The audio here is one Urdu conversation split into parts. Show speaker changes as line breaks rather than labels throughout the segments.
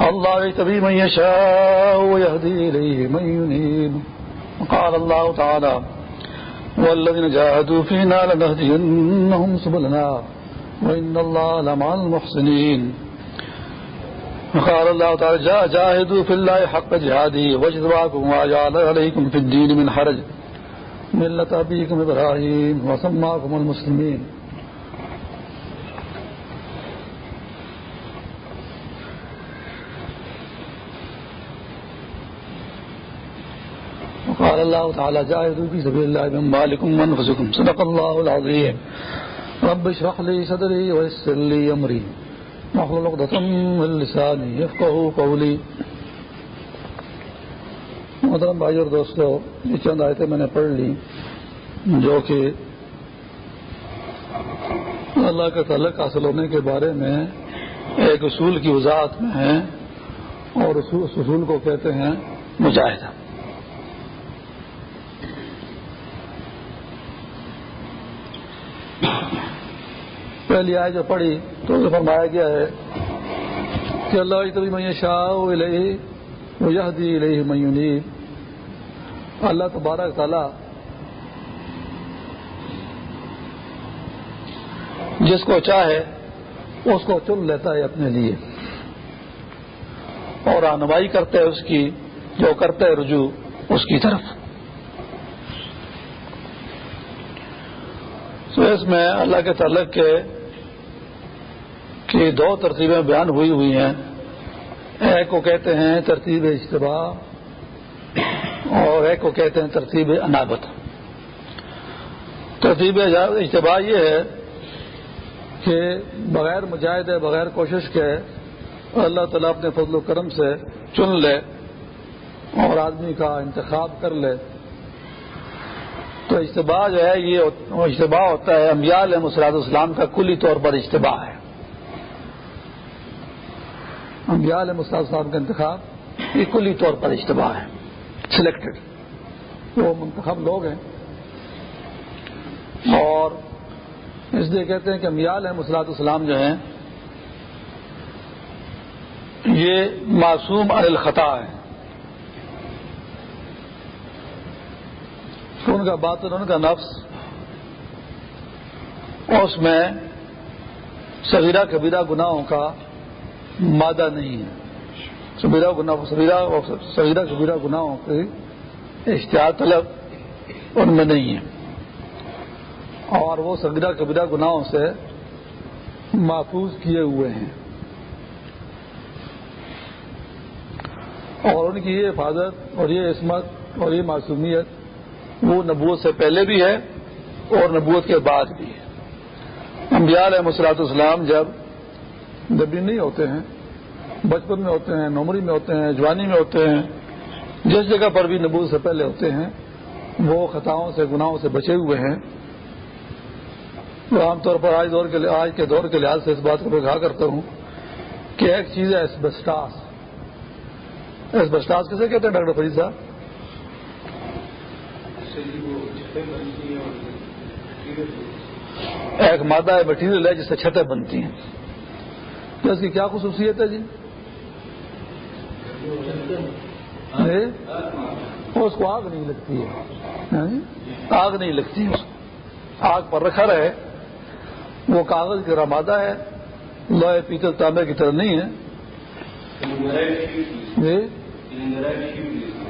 الله يتبي من يشاء ويهدي إليه من ينيب قال الله تعالى والذين جاهدوا فينا لنهدينهم سبلنا وإن الله لمع المحسنين وقال الله تعالى جاء جاهدوا في الله حق جهاده واجتباكم وجعل عليكم في الدين من حرج. ملة أبيكم إبراهيم وسماكم المسلمين وقال الله تعالى جاهدوا في سبيل الله بأموالكم وأنفسكم صدق الله العظيم رب اشرح لي صدري ويسر لي أمري واحلل عقدة من لساني يفقهوا قولي محترم بھائی اور دوستو، یہ چند آیتیں میں نے پڑھ لی، جو کہ اللہ کا تعلق حاصل ہونے کے بارے میں ایک اصول کی وضاحت میں ہے اور اس اصول کو کہتے ہیں مجاہدہ. پہلی آئے جو پڑھی تو اسے فرمایا گیا ہے کہ اللہ طبی میں شاہ وہ یہ دی الہ میونی اللہ تبارک تعالی جس کو چاہے اس کو چن لیتا ہے اپنے لیے اور رہنمائی کرتے ہے اس کی، جو کرتے ہے رجوع اس کی طرف۔ تو اس میں اللہ کے تعلق کے کی دو ترتیبیں بیان ہوئی ہوئی ہیں۔ ایک کو کہتے ہیں ترتیب اجتباع اور ایک کو کہتے ہیں ترتیب انابت ترتیب اجتباع یہ ہے کہ بغیر مجاہدے، بغیر کوشش کے اللہ تعالیٰ اپنے فضل و کرم سے چن لے اور آدمی کا انتخاب کر لے۔ تو اجتباع جو ہے، یہ اجتباع ہوتا ہے، انبیاء علیہ مسراد اسلام کا کلی طور پر اجتباع ہے۔ انبیاء علیہ مسراد اسلام کا انتخاب یہ کلی طور پر اجتباع ہے سلیکٹڈ وہ منتخب لوگ ہیں۔ اور اس لیے کہتے ہیں کہ انبیاء علیہ مسلاط اسلام جو ہیں، یہ معصوم الخطا ہے ان کا باطن، ان کا نفس، اس میں سبیرہ کبیرہ گناہوں کا مادہ نہیں ہے۔ سبیرہ سبیرہ کبیرہ گناہوں کی اشتہار طلب ان میں نہیں ہے۔ اور وہ سبیرہ کبیرہ گناہوں سے محفوظ کیے ہوئے ہیں۔ اور ان کی یہ حفاظت اور یہ عصمت اور یہ معصومیت وہ نبوت سے پہلے بھی ہے اور نبوت کے بعد بھی ہے۔ انبیاء علیہ مسلاط اسلام جب نبی نہیں ہوتے ہیں، بچپن میں ہوتے ہیں، نومری میں ہوتے ہیں، جوانی میں ہوتے ہیں، جس جگہ پر بھی نبوت سے پہلے ہوتے ہیں، وہ خطاؤں سے، گناہوں سے بچے ہوئے ہیں۔ عام طور پر آج دور کے آج کے دور کے لحاظ سے اس بات کو میں کہا کرتا ہوں کہ ایک چیز ہے ایسبسٹاس۔ ایسبسٹاس کیسے کہتے ہیں، ڈاکٹر فرید صاحب؟ ایک مادہ ہے، مٹیریل ہے، جس سے چھتیں بنتی ہیں۔ تو اس کی کیا خصوصیت ہے جی؟ اس کو آگ نہیں لگتی ہے۔ ہاں؟ آگ نہیں لگتی۔ ہے آگ پر رکھا رہے۔ وہ کاغذ کی رمادہ ہے۔ لوہے پیتل تانبے کی طرح نہیں ہے۔ جی؟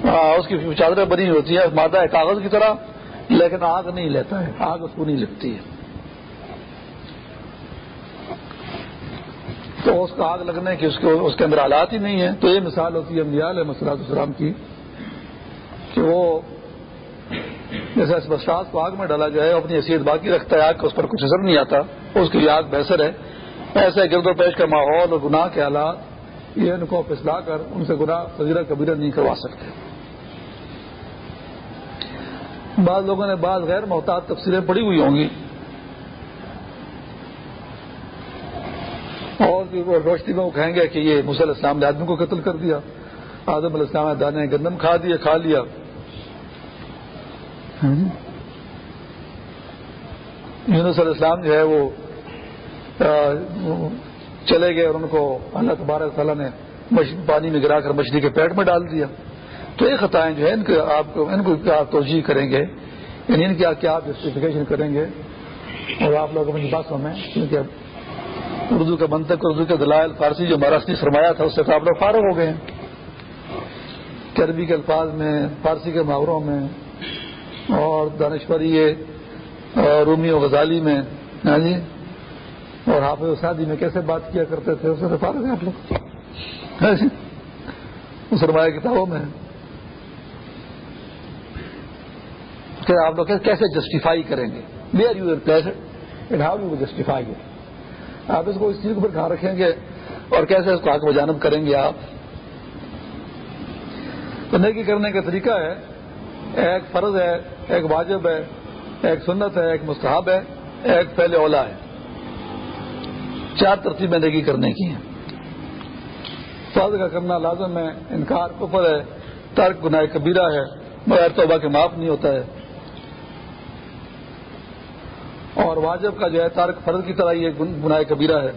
ہاں اس کی چادریں بنی ہوتی ہے مادہ ہے کاغذ کی طرح، لیکن آگ نہیں لیتا ہے۔ آگ اس کو نہیں لگتی ہے۔ تو اس کو آگ لگنے کی اس اس کے اندر حالات ہی نہیں ہے تو یہ مثال ہوتی ہے انبیاء علیہ مسلاط السلام کی کہ وہ جیسے اسبستاس کو آگ میں ڈالا جائے، اپنی حیثیت باقی رکھتا ہے، آگ کا اس پر کچھ اثر نہیں آتا، اس کے لیے آگ بہتر ہے۔ ایسے گرد و پیش کا ماحول اور گناہ کے حالات یہ ان کو پسلا کر ان سے گناہ فضیرہ کبیرہ نہیں کروا سکتے۔ بعض لوگوں نے بعض غیر محتاط تفصیلیں پڑی ہوئی ہوں گی۔ اور روشنی میں وہ کہیں گے کہ یہ مسل اسلام نے آدمی کو قتل کر دیا۔ آدم علیہ السلام نے دانے گندم کھا دیا کھا لیا۔ ہاں جی۔ یونس علیہ السلام جو ہے وہ چلے گئے اور ان کو اللہ تبارک تعالیٰ نے پانی میں گرا کر مچھلی کے پیٹ میں ڈال دیا۔ تو یہ خطائیں جو ہے ان کو آپ ان کو کیا توجہ کریں گے؟ یعنی ان کی کیا آپ جسٹیفکیشن کریں گے؟ اور آپ لوگ اپنی باتوں میں، کیونکہ اردو کا منطق، اردو کے دلائل، فارسی جو مہاراشٹری سرمایہ تھا، اس سے تو آپ لوگ فارغ ہو گئے ہیں۔ عربی کے الفاظ میں، فارسی کے محاوروں میں، اور دانشوری رومی و غزالی میں ہاں جی؟ اور حافظ شادی میں کیسے بات کیا کرتے تھے اسے فارغ ہیں آپ لوگ۔ ہاں جی؟ سرمایہ کتابوں میں کہ آپ لوگ کیسے جسٹیفائی کریں گے؟ Where you and how you justify آپ اس کو اس چیز کو کہاں رکھیں گے اور کیسے اس کو آگ بجانب کریں گے آپ؟ تو نیکی کرنے کا طریقہ ہے، ایک فرض ہے، ایک واجب ہے، ایک سنت ہے، ایک مستحب ہے، ایک پہلے اولا ہے۔ چار ترتیبیں نیکی کرنے کی ہیں۔ فرض کا کرنا لازم ہے، انکار کفر ہے، ترک گناہ کبیرہ ہے بغیر توبہ کے معاف نہیں ہوتا ہے۔ اور واجب کا جو ہے تارک فرض کی طرح یہ گناہ کبیرہ ہے۔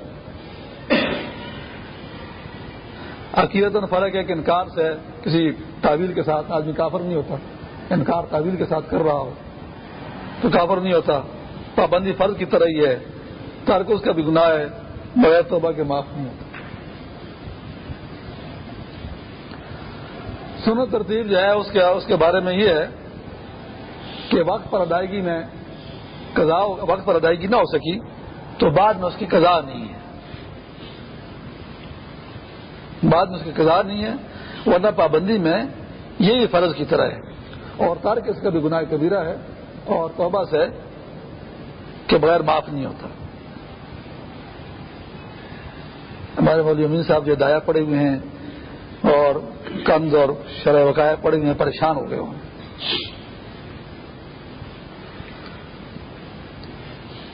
عقیدت فرق ہے کہ انکار سے کسی تعویل کے ساتھ آدمی کافر نہیں ہوتا۔ انکار تعویل کے ساتھ کر رہا ہو تو کافر نہیں ہوتا۔ پابندی فرض کی طرح ہی ہے۔ تارک اس کا بھی گناہ ہے۔ بغیر توبہ کے معاف نہیں ہوتا۔ سنو ترتیب جو ہے اس کے بارے میں یہ ہے کہ وقت پر ادائیگی میں وقت پر ادائیگی نہ ہو سکی تو بعد میں اس کی قضا نہیں ہے۔ بعد میں اس کی قضا نہیں ہے۔ ورنہ پابندی میں یہی فرض کی طرح ہے۔ اور تارک اس کا بھی گناہ کبیرہ ہے۔ اور توبہ سے کہ بغیر معاف نہیں ہوتا۔ ہمارے مولوی امین صاحب جو دایا پڑے ہوئے ہیں اور کمز اور شرح وقایا پڑے ہوئے ہیں، پریشان ہو گئے ہوئے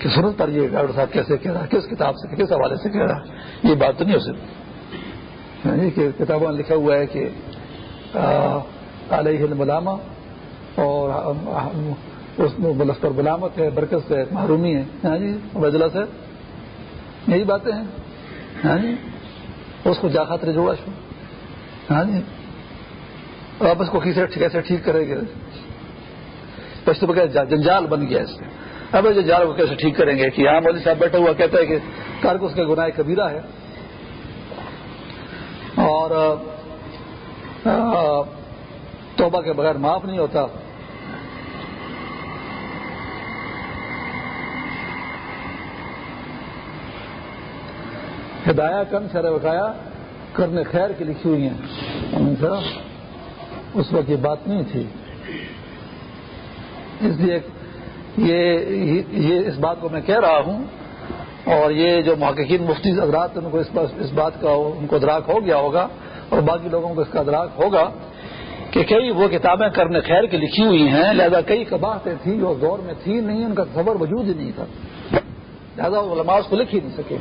کہ سنت پر یہ ڈاکٹر صاحب کیسے کہہ رہا ہے، کس کتاب سے، کس حوالے سے کہہ رہا ہے؟ یہ بات تو نہیں ہو سکتی۔ یعنی کہ کتابوں میں لکھا ہوا ہے کہ علیہ ملامہ اور اس میں بلستر بلامت ہے، برکت سے محرومی ہے ہاں جی یعنی عبید سے یہی باتیں ہیں۔ ہاں جی اس کو جا خاطر جوڑا شو۔ ہاں جی آپ اس کو کیسے ٹھیک کرے گے جنجال بن گیا اس سے۔ اب جو جال کو کیسے ٹھیک کریں گے کہ یہاں مودی صاحب بیٹھا ہوا کہتا ہے کہ کارک اس کا گناہ کبیرہ ہے۔ اور توبہ کے بغیر معاف نہیں ہوتا۔ ہدایا کن سر بکایا کرنے خیر کی لکھی ہوئی ہیں۔ اس وقت یہ بات نہیں تھی۔ اس لیے یہ یہ اس بات کو میں کہہ رہا ہوں اور یہ جو محققین مفتی حضرات ان کو اس بات کا ان کو ادراک ہو گیا ہوگا اور باقی لوگوں کو اس کا ادراک ہوگا کہ کئی وہ کتابیں کرنے خیر کی لکھی ہوئی ہیں، لہذا کئی کباہتیں تھیں جو دور میں تھی نہیں، ان کا خبر وجود ہی نہیں تھا۔ لہذا وہ علماء کو لکھ ہی نہیں سکے۔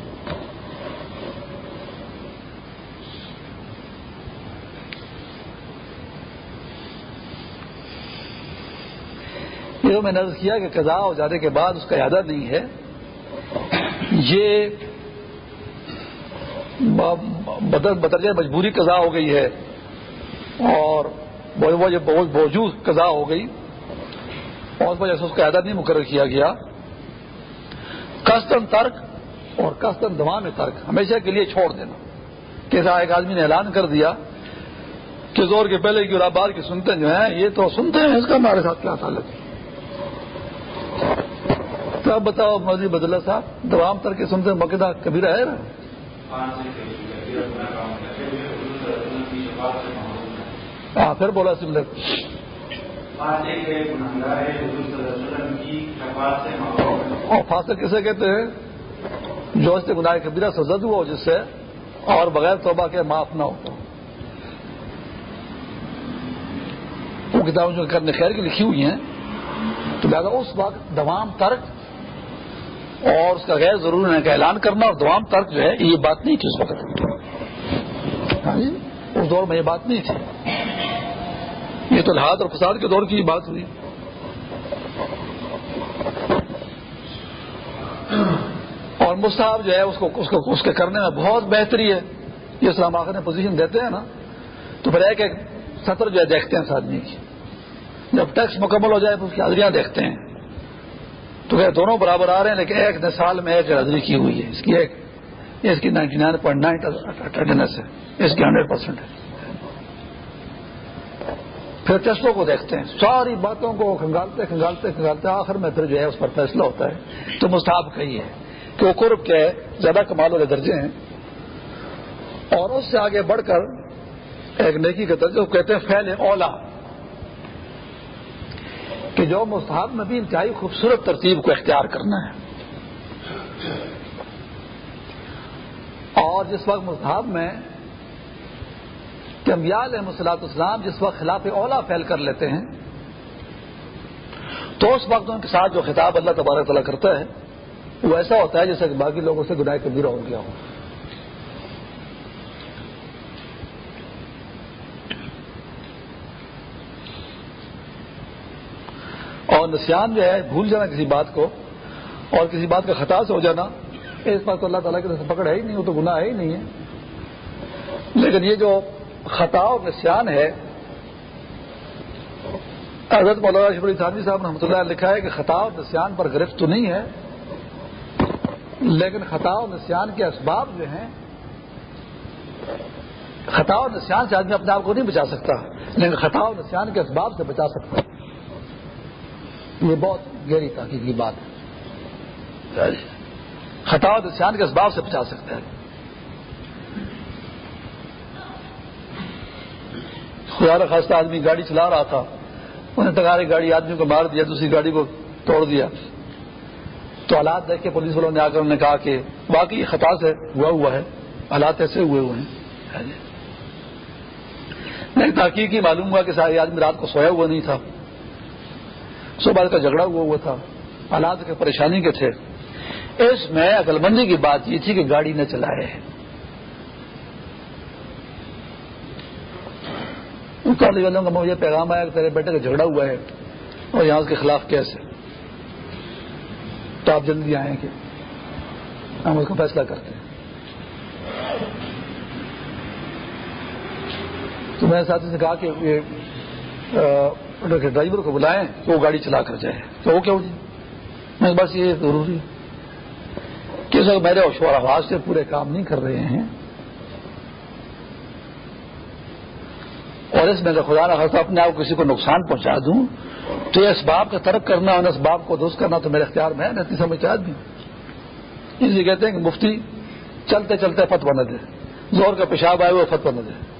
میں نے کیا کہ قضا ہو جانے کے بعد اس کا ارادہ نہیں ہے۔ یہ بدرجہ مجبوری قضا ہو گئی ہے اور بہت موجود قضا ہو گئی۔ اور اس وجہ سے اس کا اعداد نہیں مقرر کیا گیا۔ کستن ترک اور کستن دمان ترک۔ ہمیشہ کے لیے چھوڑ دینا۔ کیسا ایک آدمی نے اعلان کر دیا کہ زور کے پہلے کی اور آباد کی سنتے جو ہیں، یہ تو سنتے ہیں، اس کا ہمارے ساتھ کیا تعلق ہے؟ تو آپ بتاؤ مودی بدلا صاحب، دوام تر کے سنتے مقدہ کبھی رہے نا ہاں پھر بولا سم اور فاصل کسے کہتے ہیں؟ جو اس سے گناہ کبیرہ سزد ہوا جس سے اور بغیر توبہ کے معاف نہ ہوتا وہ کتابیں جو کرنے خیر کی لکھی ہوئی ہیں، تو لہٰذا اس وقت دوام ترک اور اس کا غیر ضروری ہونے کا اعلان کرنا اور دوام ترک جو ہے، یہ بات نہیں تھی اس وقت۔ ہاں جی، اس دور میں یہ بات نہیں تھی۔ یہ تو لحاظ اور فساد کے دور کی بات ہوئی۔ اور مستحب جو ہے، اس کو اس کو اس کے کرنے میں بہت بہتری ہے۔ یہ اسلام آخر نے پوزیشن دیتے ہیں نا، تو پھر ایک ایک سطر جو ہے، دیکھتے ہیں اس آدمی کی۔ جب ٹیکس مکمل ہو جائے تو اس کی حاضریاں دیکھتے ہیں۔ تو کہ دونوں برابر آ رہے ہیں لیکن ایک سال میں ایک حاضری کی ہوئی ہے اس کی ایک اس کی ninety nine point nine attendance ہے اس کی ہنڈریڈ پرسینٹ ہے پھر ٹیسٹوں کو دیکھتے ہیں ساری باتوں کو کھنگالتے کھنگالتے کھنگالتے آخر میں پھر جو ہے اس پر فیصلہ ہوتا ہے تو مستحب کہی ہے کہ وہ قرب کے زیادہ کمال والے درجے ہیں اور اس سے آگے بڑھ کر ایک نیکی کا درجہ وہ کہتے ہیں فیل اولا کہ جو مستحب میں بھی انتہائی خوبصورت ترتیب کو اختیار کرنا ہے۔ اور جس وقت مستحب میں کہ علیہ مسلاط اسلام جس وقت خلاف اولا پھیل کر لیتے ہیں، تو اس وقت ان کے ساتھ جو خطاب اللہ تبارک تعالیٰ کرتا ہے، وہ ایسا ہوتا ہے جیسے کہ باقی لوگوں سے گناہ کبیرہ ہو گیا ہو۔ اور نسیان جو ہے، بھول جانا کسی بات کو اور کسی بات کا خطا سے ہو جانا، اس بات تو اللہ تعالیٰ کی طرف پکڑ ہے ہی نہیں، وہ تو گناہ ہے ہی نہیں ہے۔ لیکن یہ جو خطا اور نسیان ہے، حضرت مولانا شبری صاحب صاحب نے رحمۃ اللہ لکھا ہے کہ خطا اور نسیان پر گرفت تو نہیں ہے، لیکن خطا و نسیان کے اسباب جو ہیں، خطا و نسیان سے آدمی اپنے آپ کو نہیں بچا سکتا، لیکن خطا و نسیان کے اسباب سے بچا سکتا یہ بہت گہری تحقیقی بات ہے۔ خطا و نسیان کے اسباب سے بچا سکتا ہے خدا خاصہ آدمی گاڑی چلا رہا تھا۔ انہیں ٹکاری گاڑی آدمی کو مار دیا دوسری گاڑی کو توڑ دیا۔ تو حالات دیکھ کے پولیس والوں نے آ کر انہوں نے کہا کہ باقی خطا سے ہوا ہوا ہے حالات ایسے ہوئے ہوئے ہیں۔ نہیں تاکہ کی معلوم ہوا کہ سارے آدمی رات کو سویا ہوا نہیں تھا۔ صبح کا جھگڑا ہوا ہوا تھا۔ حالات کے پریشانی کے تھے۔ اس میں عقل مندی کی بات یہ تھی کہ گاڑی نہ چلائے۔ والوں کا مجھے پیغام آیا کہ تیرے بیٹے کا جھگڑا ہوا ہے اور یہاں اس کے خلاف کیسے تو آپ جلدی آئیں کہ ہم اس کا فیصلہ کرتے ہیں۔ تو میں نے ساتھی سے کہا کہ یہ ڈرائیور کو بلائیں تو وہ گاڑی چلا کر جائے. تو وہ کیا ہو جی؟ میں بس یہ ضروری کہ سر میرے شور آواز سے پورے کام نہیں کر رہے ہیں۔ اور اس میں خدا نہ خاصا اپنے آپ کو کسی کو نقصان پہنچا دوں، تو یہ اسباب کا ترک کرنا اور اسباب کو درست کرنا تو میرے اختیار میں ہے اتنی سمجھ آدمی اس لیے کہتے ہیں کہ مفتی چلتے چلتے فت بنا دے زور کا پیشاب آئے ہوئے فت بنا دے۔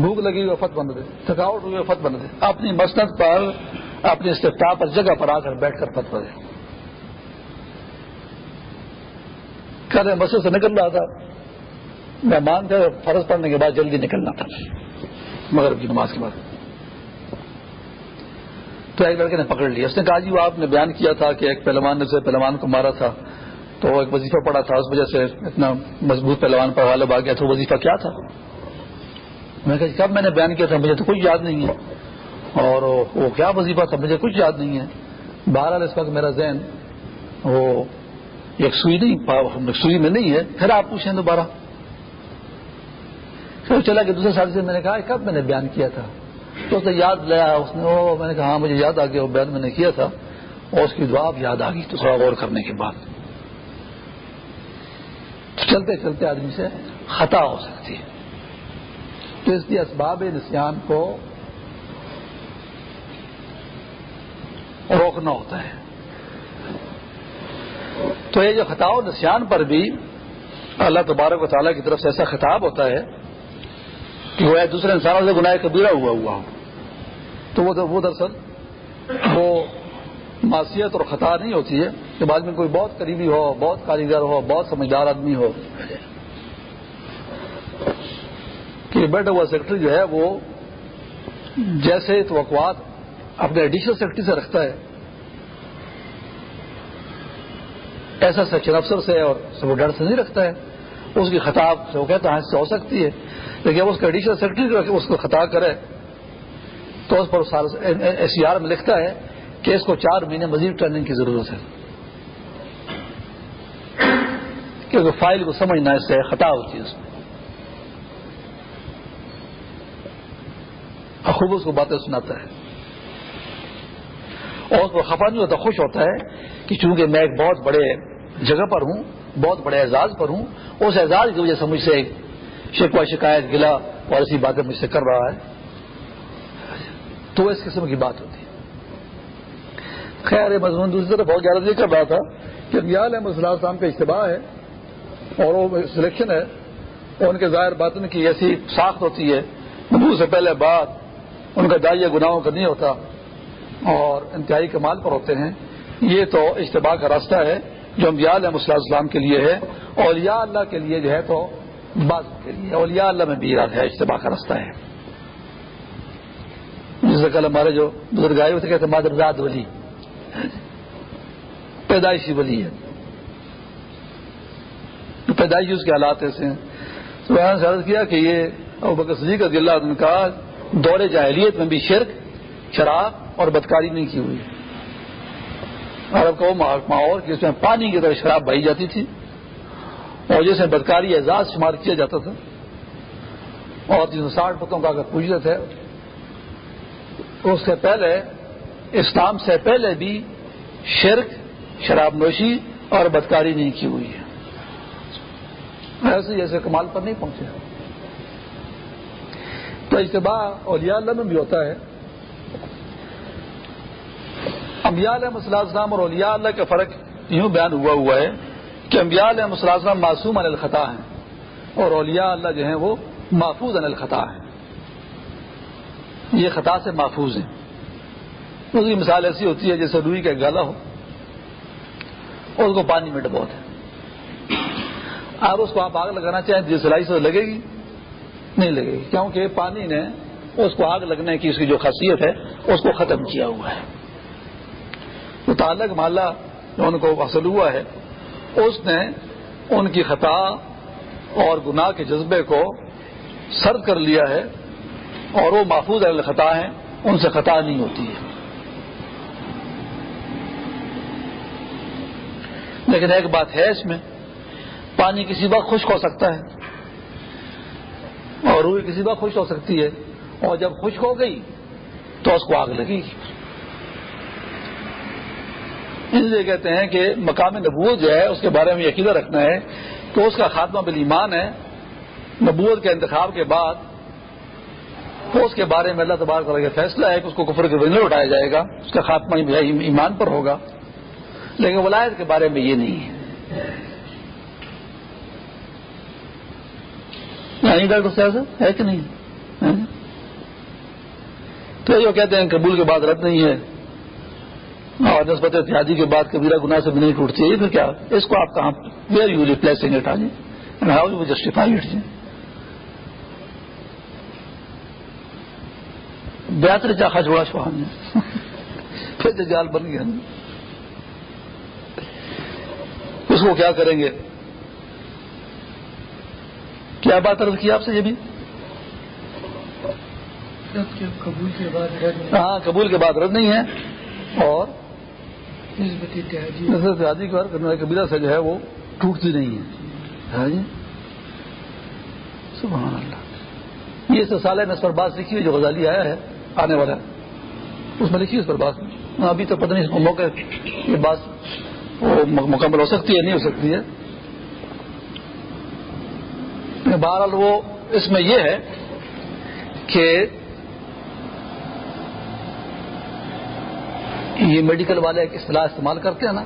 بھوک لگی ہوئی فت بنا دے تھکاوٹ ہوئی فت بنا دے اپنی مسنت پر، اپنی استفتا پر جگہ پر آ کر بیٹھ کر فت بنے کل مسجد سے نکل رہا تھا۔ مہمان تھے فرض پڑنے کے بعد جلدی نکلنا تھا۔ مغرب کی نماز کے بعد۔ تو ایک لڑکے نے پکڑ لیا۔ اس نے کہا جی وہ آپ نے بیان کیا تھا کہ ایک پہلوان نے اسے پہلوان کو مارا تھا۔ تو ایک وظیفہ پڑا تھا۔ اس وجہ سے اتنا مضبوط پہلوان پر غالب آ گیا تھا وظیفہ کیا تھا؟ میں کہا کب میں نے بیان کیا تھا، مجھے تو کچھ یاد نہیں ہے. اور وہ کیا وظیفہ تھا، مجھے کچھ یاد نہیں ہے۔ بہرحال اس وقت میرا ذہن وہ ایک سوئی نہیں سوئی میں نہیں ہے۔ پھر آپ پوچھیں دوبارہ۔ پھر چلا کہ دوسرے ساتھی سے، میں نے کہا کب میں نے بیان کیا تھا؟ تو اسے یاد لیا اس نے وہ میں نے کہا ہاں مجھے یاد آ گیا، وہ بیان میں نے کیا تھا۔ اور اس کی دعا یاد آ گئی، تو تھوڑا غور کرنے کے بعد۔ چلتے چلتے آدمی سے خطا ہو سکتی ہے۔ تو اس لیے اسباب نسیان کو روکنا ہوتا ہے۔ تو یہ جو خطا و نسیان پر بھی اللہ تبارک و تعالیٰ کی طرف سے ایسا خطاب ہوتا ہے کہ وہ دوسرے انسانوں سے گناہ کبیرہ ہوا ہوا ہو۔ تو وہ دراصل وہ معاشیت اور خطا نہیں ہوتی ہے کہ بعد میں کوئی بہت قریبی ہو، بہت کاریگر ہو، بہت سمجھدار آدمی ہو۔ بیٹھا ہوا سیکرٹری جو ہے وہ جیسے توقعات اپنے ایڈیشنل سیکرٹری سے رکھتا ہے۔ ایسا سیکشن افسر سے اور سب ڈر سے نہیں رکھتا ہے۔ اس کی خطاب سے وہ کہتا ہے ہاں سے ہو سکتی ہے۔ لیکن اب اس کا ایڈیشنل سیکرٹری اس کو خطا کرے، تو اس پر ایس سی آر میں لکھتا ہے کہ اس کو چار مہینے مزید ٹریننگ کی ضرورت ہے۔ کیونکہ فائل کو سمجھنا اس سے خطا ہوتی ہے اس میں۔ خوب اس کو باتیں سناتا ہے۔ اور اس کو خفا نہیں ہوتا، خوش ہوتا ہے کہ چونکہ میں ایک بہت بڑے جگہ پر ہوں، بہت بڑے اعزاز پر ہوں، اس اعزاز کی وجہ سے مجھ سے شکوا شکایت گلا اور ایسی باتیں مجھ سے کر رہا ہے۔ تو اس قسم کی بات ہوتی ہے۔ خیر مضمون دوسری طرف بہت زیادہ یہ کر رہا تھا کہ میال احمد صلی اللہ علیہ وسلم کا اجتباع ہے اور وہ سلیکشن ہے۔ ان کے ظاہر باطن کی ایسی ساخت ہوتی ہے۔ سے پہلے بات ان کا دائیا گناہوں کا نہیں ہوتا اور انتہائی کمال پر ہوتے ہیں۔ یہ تو اجتباع کا راستہ ہے جو انبیاء علیہ صلی السلام کے لیے ہے۔ اولیاء اللہ کے لیے جو ہے تو بعض کے لیے اولیاء اللہ میں بھی ہے، اجتباع کا راستہ ہے۔ جس سے کل ہمارے جو بزرگ آئے کہتے ہیں مادرزاد ولی۔ پیدائشی ولی ہے پیدائشی اس کے حالات ایسے ہیں۔ تو نے عرض کیا کہ یہ بکر صدیق رضی اللہ عنہ کا دور جاہلیت میں بھی شرک، شراب اور بدکاری نہیں کی ہوئی۔ عرب کا وہ ماحول کہ اس میں پانی کی طرح شراب بہی جاتی تھی اور جس میں بدکاری اعزاز شمار کیا جاتا تھا۔ اور تین سو ساٹھ پتوں کا اگر پوچھتے تھے، اس سے پہلے، اسلام سے پہلے بھی شرک، شراب نوشی اور بدکاری نہیں کی ہوئی ہے۔ ایسے جیسے کمال پر نہیں پہنچے۔ تو اجتباع اولیاء اللہ میں بھی ہوتا ہے۔ انبیاء علیہ السلام اور اولیاء اللہ کا فرق یوں بیان ہوا ہوا ہے کہ انبیاء علیہ السلام معصوم عن الخطا ہیں اور اولیاء اللہ جو ہیں وہ محفوظ عن الخطا ہیں۔ یہ خطا سے محفوظ ہیں۔ اس کی مثال ایسی ہوتی ہے جیسے روئی کا گالا ہو اور اس کو پانی میں ڈبوت ہے آپ اس کو آپ آگ لگانا چاہیں جس سلائی سے لگے گی۔ نہیں لگے۔ گی کیونکہ پانی نے اس کو آگ لگنے کی اس کی جو خاصیت ہے، اس کو ختم کیا ہوا ہے۔ تو تعلق محلہ جو ان کو حاصل ہوا ہے، اس نے ان کی خطا اور گناہ کے جذبے کو سرد کر لیا ہے اور وہ محفوظ خطا ہیں، ان سے خطا نہیں ہوتی ہے۔ لیکن ایک بات ہے اس میں، پانی کسی وقت خشک ہو سکتا ہے۔ اور روئی کسی وقت خشک ہو سکتی ہے اور جب خشک ہو گئی تو اس کو آگ لگے گی اس لیے کہتے ہیں کہ مقام نبوت جو ہے، اس کے بارے میں یقینہ رکھنا ہے کہ اس کا خاتمہ بل ایمان ہے۔ نبوت کے انتخاب کے بعد تو اس کے بارے میں اللہ تبار کا فیصلہ ہے کہ اس کو کفر کے ونر اٹھایا جائے گا، اس کا خاتمہ ایمان پر ہوگا۔ لیکن ولایت کے بارے میں یہ نہیں ہے۔ ڈاکٹر صاحب ہے کہ نہیں؟ تو جو کہتے ہیں قبول کے بعد رد نہیں ہے، اور نسبت اتحادی کے بعد کبیرہ گناہ سے بھی نہیں ٹوٹتی ہے پھر کیا؟ اس کو آپ کہاں ویئر یو ریپلیسنگ اٹ آج ہاؤ یو جسٹیفائی اٹ جی؟, جی؟ بہتر چاخا جوڑا سوہان پھر جال بن گیا۔ اس کو کیا کریں گے؟ کیا بات عرض کی آپ سے یہ بھی؟ ہاں قبول کے بعد رد نہیں ہے۔ اور اتحادی۔ کو کرنے والے قبیلہ سے جو ہے وہ ٹوٹتی نہیں ہے۔ ہاں جی؟ سبحان اللہ۔ یہ سال ہے میں اس پر بات لکھی ہوئی جو غزالی آیا ہے آنے والا اس میں لکھی اس پر بات۔ ابھی تو پتہ نہیں اس موقع یہ بات مکمل ہو سکتی ہے نہیں ہو سکتی ہے۔ بہرحال وہ اس میں یہ ہے کہ یہ میڈیکل والے ایک اصطلاح استعمال کرتے ہیں نا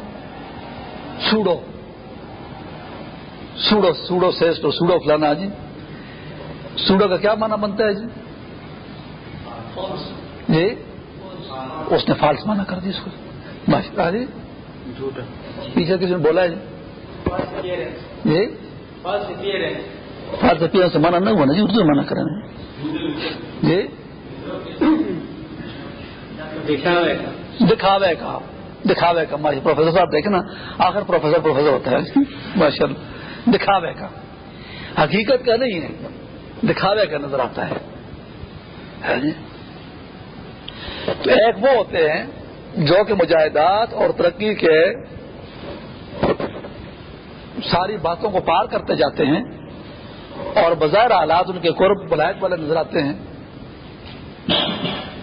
سوڈو سوڈو سوڈو سیسٹ سوڈو فلانا جی۔ سوڈو کا کیا مانا بنتا ہے جی؟ جی اس نے فالس مانا کر دی اس کو۔ جی۔ پیچھے کسی نے بولا ہے جی؟ جی فلسفیوں سے منع نہ ہوا نا جی اردو منع کریں جی؟ دکھاوے کا۔ دکھاوے کا۔ ماشاء پروفیسر صاحب دیکھیں نا آخر پروفیسر پروفیسر ہوتا ہے۔ ماشاء اللہ۔ دکھاوے کا۔ حقیقت کا نہیں ہے۔ دکھاوے کا نظر آتا ہے جی؟ تو ایک وہ ہوتے ہیں جو کہ مجاہدات اور ترقی کے ساری باتوں کو پار کرتے جاتے ہیں۔ اور بظاہر حالات ان کے قرب بلائت والے نظر آتے ہیں،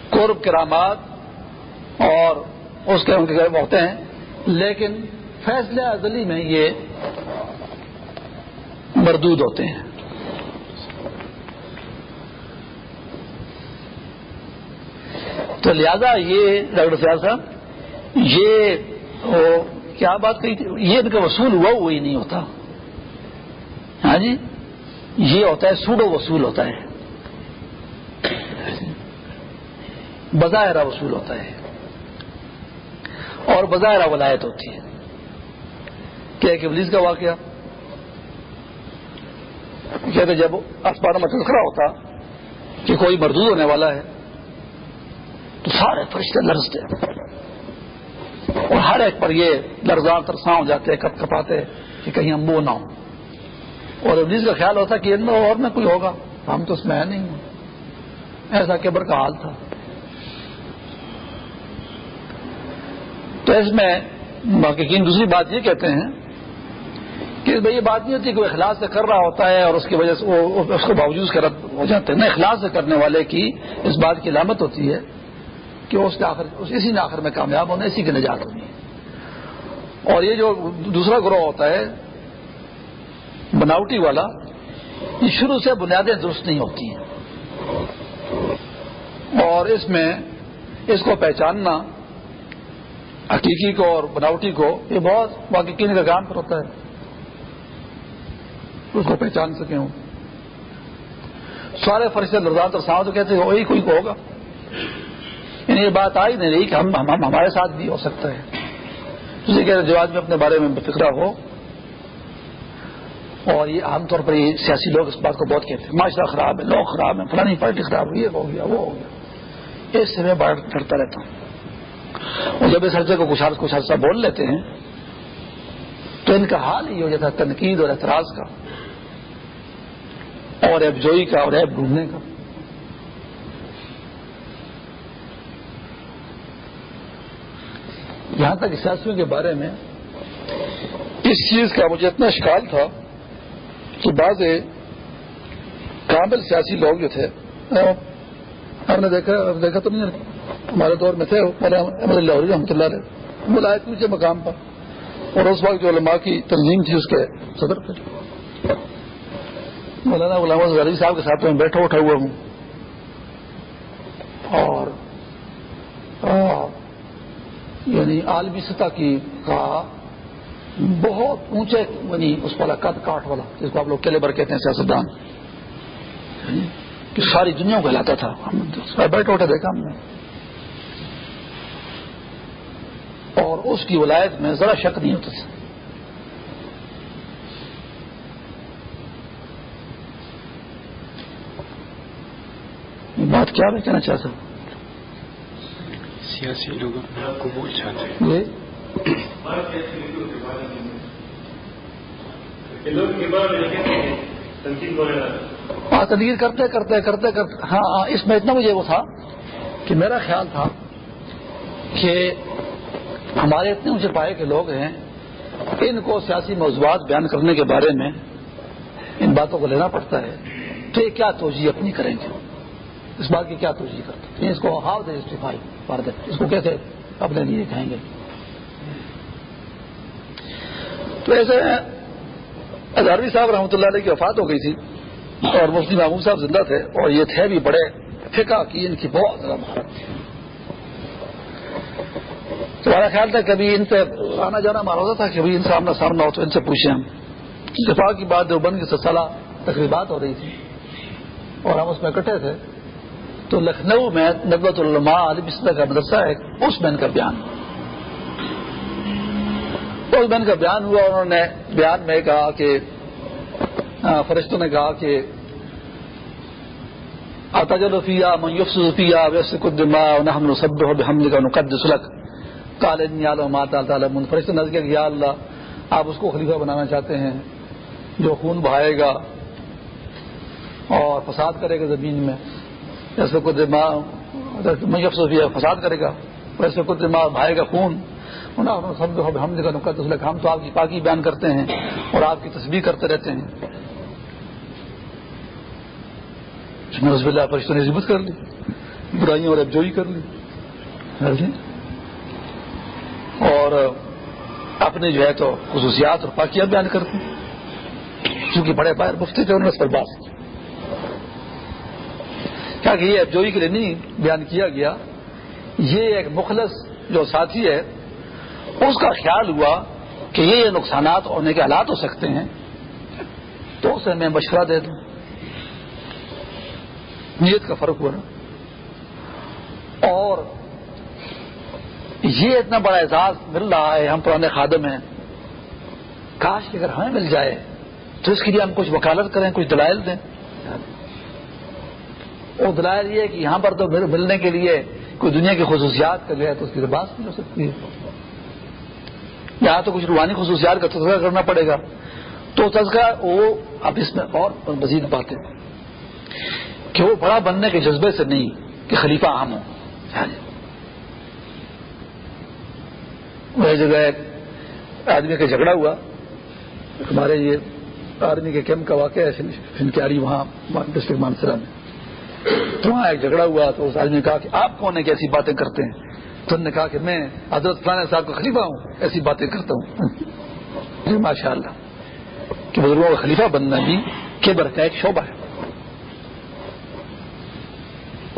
قرب کرامات اور اس کے ان کے گھر ہوتے ہیں، لیکن فیصلہ ازلی میں یہ مردود ہوتے ہیں۔ تو لہذا یہ ڈاکٹر سیاض صاحب، یہ کیا بات کہی تھی؟ یہ ان کا وصول ہوا وہی نہیں ہوتا۔ ہاں جی؟ یہ ہوتا ہے سوڈو وصول ہوتا ہے بظاہرہ وصول ہوتا ہے اور بظاہرہ ولایت ہوتی ہے کیا کہ ابلیس کا واقعہ کہتے جب اسپتال میں تذکرہ ہوتا کہ کوئی مردود ہونے والا ہے تو سارے فرشتے لرزتے اور ہر ایک پر یہ لرزان ترساں ہو جاتے کپ کپاتے کہ کہیں ہم وہ نہ ہوں۔ اور ابلیس کا خیال ہوتا کہ ان میں اور میں کوئی ہوگا۔ ہم تو اس میں ہے نہیں۔ ایسا کبر کا حال تھا۔ تو اس میں باقی دوسری بات یہ کہتے ہیں کہ بھائی یہ بات نہیں ہوتی کہ وہ اخلاص سے کر رہا ہوتا ہے اور اس کی وجہ سے وہ اس کو باوجود ہو جاتے ہیں۔ نہ اخلاص سے کرنے والے کی اس بات کی علامت ہوتی ہے کہ اس کے آخر اسی نے آخر میں کامیاب ہونا، اسی کی نجات ہونی ہے۔ اور یہ جو دوسرا گروہ ہوتا ہے بناوٹی والا، یہ شروع سے بنیادیں درست نہیں ہوتی ہیں۔ اور اس میں اس کو پہچاننا، حقیقی کو اور بناوٹی کو، یہ بہت واقعی کا کام پر ہوتا ہے۔ اس کو پہچان سکے ہوں۔ سارے فرشتے لرزان اور ساؤں تو کہتے ہیں، وہی کوئی کو ہوگا۔ یعنی یہ بات آئی نہیں رہی کہ ہم ہمارے ساتھ بھی ہو سکتا ہے۔ اسی کہ جو آدمی اپنے بارے میں فکرہ ہو اور یہ عام طور پر یہ سیاسی لوگ اس بات کو بہت کہتے ہیں، معاشرہ خراب ہے، لوگ خراب ہیں، فلانی پارٹی خراب ہوئی یہ ہو گیا، وہ ہو گیا۔ اس سے میں باہر ڈرتا رہتا ہوں۔ اور جب اس عرصے کو کچھ کچھ عرصہ بول لیتے ہیں، تو ان کا حال ہی ہو جاتا ہے تنقید اور اعتراض کا، اور ایب جوئی کا اور ایب ڈھونڈنے کا۔ یہاں تک سیاسیوں کے بارے میں اس چیز کا مجھے اتنا شکال تھا کہ بعض کامل سیاسی لوگ جو تھے ہم نے دیکھا دیکھا تو نہیں، ہمارے دور میں تھے احمد اللہ رحمۃ اللہ علیہ ملائے پوچھے مقام پر۔ اور اس وقت جو علماء کی تنظیم تھی، اس کے صدر تھے مولانا غلام غریب صاحب کے ساتھ میں بیٹھا، اٹھا ہوا ہوں۔ اور یعنی عالمی سطح کی کا بہت اونچے یعنی اس والا قد کاٹ والا جس کو آپ لوگ کیلیبر کہتے ہیں سیاستدان۔ یعنی کہ ساری دنیا کو ہلاتا تھا۔ بیٹھے اٹھے دیکھا ہم نے اور اس کی ولایت میں ذرا شک نہیں ہوتا تھا۔ بات کیا میں کہنا چاہتا ہوں؟
سیاسی لوگ قبول چاہتے ہیں۔
ہاں تدیر کرتے کرتے کرتے کرتے۔ ہاں،, ہاں اس میں اتنا مجھے وہ تھا کہ میرا خیال تھا کہ ہمارے اتنے اونچے پائے کے لوگ ہیں، ان کو سیاسی موضوعات بیان کرنے کے بارے میں ان باتوں کو لینا پڑتا ہے تو یہ کیا توجہ اپنی کریں گے۔ اس بات کی کیا توجہ کرتے ہیں؟ اس کو ہاؤ دے جسٹیفائی فار اس کو کیسے اپنے لیے کہیں گے؟ تو ایسے ہزاروی صاحب رحمۃ اللہ علیہ کی وفات ہو گئی تھی اور مفتی محمود صاحب زندہ تھے اور یہ تھے بھی بڑے فکا کی، ان کی بہت زیادہ مہارت تھی۔ تمہارا خیال تھا کبھی ان پہ آنا جانا ہمارا ہوتا تھا؟ کہ ان سے آمنا سامنا ہو تو ان سے پوچھیں ہم۔ دفاع کی بات جو بند کی سلسلہ تقریبات ہو رہی تھی اور ہم اس میں اکٹھے تھے، تو لکھنؤ میں نقبت العلماء علی بسطہ کا مدرسہ ہے، اس میں ان کا بیان۔ اس میں ان کا بیان ہوا، انہوں نے بیان میں کہا کہ فرشتوں نے کہا کہ اتجلفیا میوف صوفیہ ویس قدما نحم نصب بحمد کا نقد سلک کال ماتا تعالیٰ فرشت نظر کہ، یا اللہ، آپ اس کو خلیفہ بنانا چاہتے ہیں جو خون بہائے گا اور فساد کرے گا زمین میں۔ جیسے قدما میوف صوفیہ فساد کرے گا۔ ویسے قدما بہائے گا خون۔ سب کا ہم تو آپ کی پاکی بیان کرتے ہیں اور آپ کی تصویر کرتے رہتے ہیں۔ رسب اللہ فرشتوں نے عزت کر لی برائیوں اور ابجوئی کر لی۔ ہاں جی۔ اور اپنے جو ہے تو خصوصیات اور پاکیات بیان کرتے چونکہ بڑے باہر مفتی تھے انہوں نے اس پر بات کیا کہ یہ ابجوئی کے لیے نہیں بیان کیا گیا، یہ ایک مخلص جو ساتھی ہے اس کا خیال ہوا کہ یہ نقصانات ہونے کے حالات ہو سکتے ہیں، تو اسے میں مشورہ دے دوں۔ نیت کا فرق ہوا نا۔ اور یہ اتنا بڑا اعزاز مل رہا ہے ہم پرانے خادم ہیں۔ کاش کہ اگر ہمیں مل جائے تو اس کے لیے ہم کچھ وکالت کریں، کچھ دلائل دیں۔ وہ دلائل یہ ہے کہ یہاں پر تو ملنے کے لیے کوئی دنیا کی خصوصیات کر لیا تو اس کی بات نہیں ہو سکتی ہے۔ یہاں تو کچھ روحانی خصوصیات کا تذکرہ کرنا پڑے گا۔ تو تذکرہ وہ اب اس میں اور مزید باتیں۔ کہ وہ بڑا بننے کے جذبے سے نہیں، کہ خلیفہ عام ہو ہاں جی۔ وہ جگہ ایک آدمی کا جھگڑا ہوا۔ ہمارے یہ آرمی کے کیمپ کا واقعہ ہے فنکیاری وہاں ڈسٹرکٹ مانسرا میں۔ تو وہاں ایک جھگڑا ہوا، تو اس آدمی نے کہا کہ آپ کون ہے کہ ایسی باتیں کرتے ہیں؟ تو نے کہا کہ میں حضرت فلانے صاحب کا خلیفہ ہوں، ایسی باتیں کرتا ہوں۔ جی ماشاء اللہ کہ بزرگوں کا خلیفہ بننا بھی کیبر کا ایک شعبہ ہے۔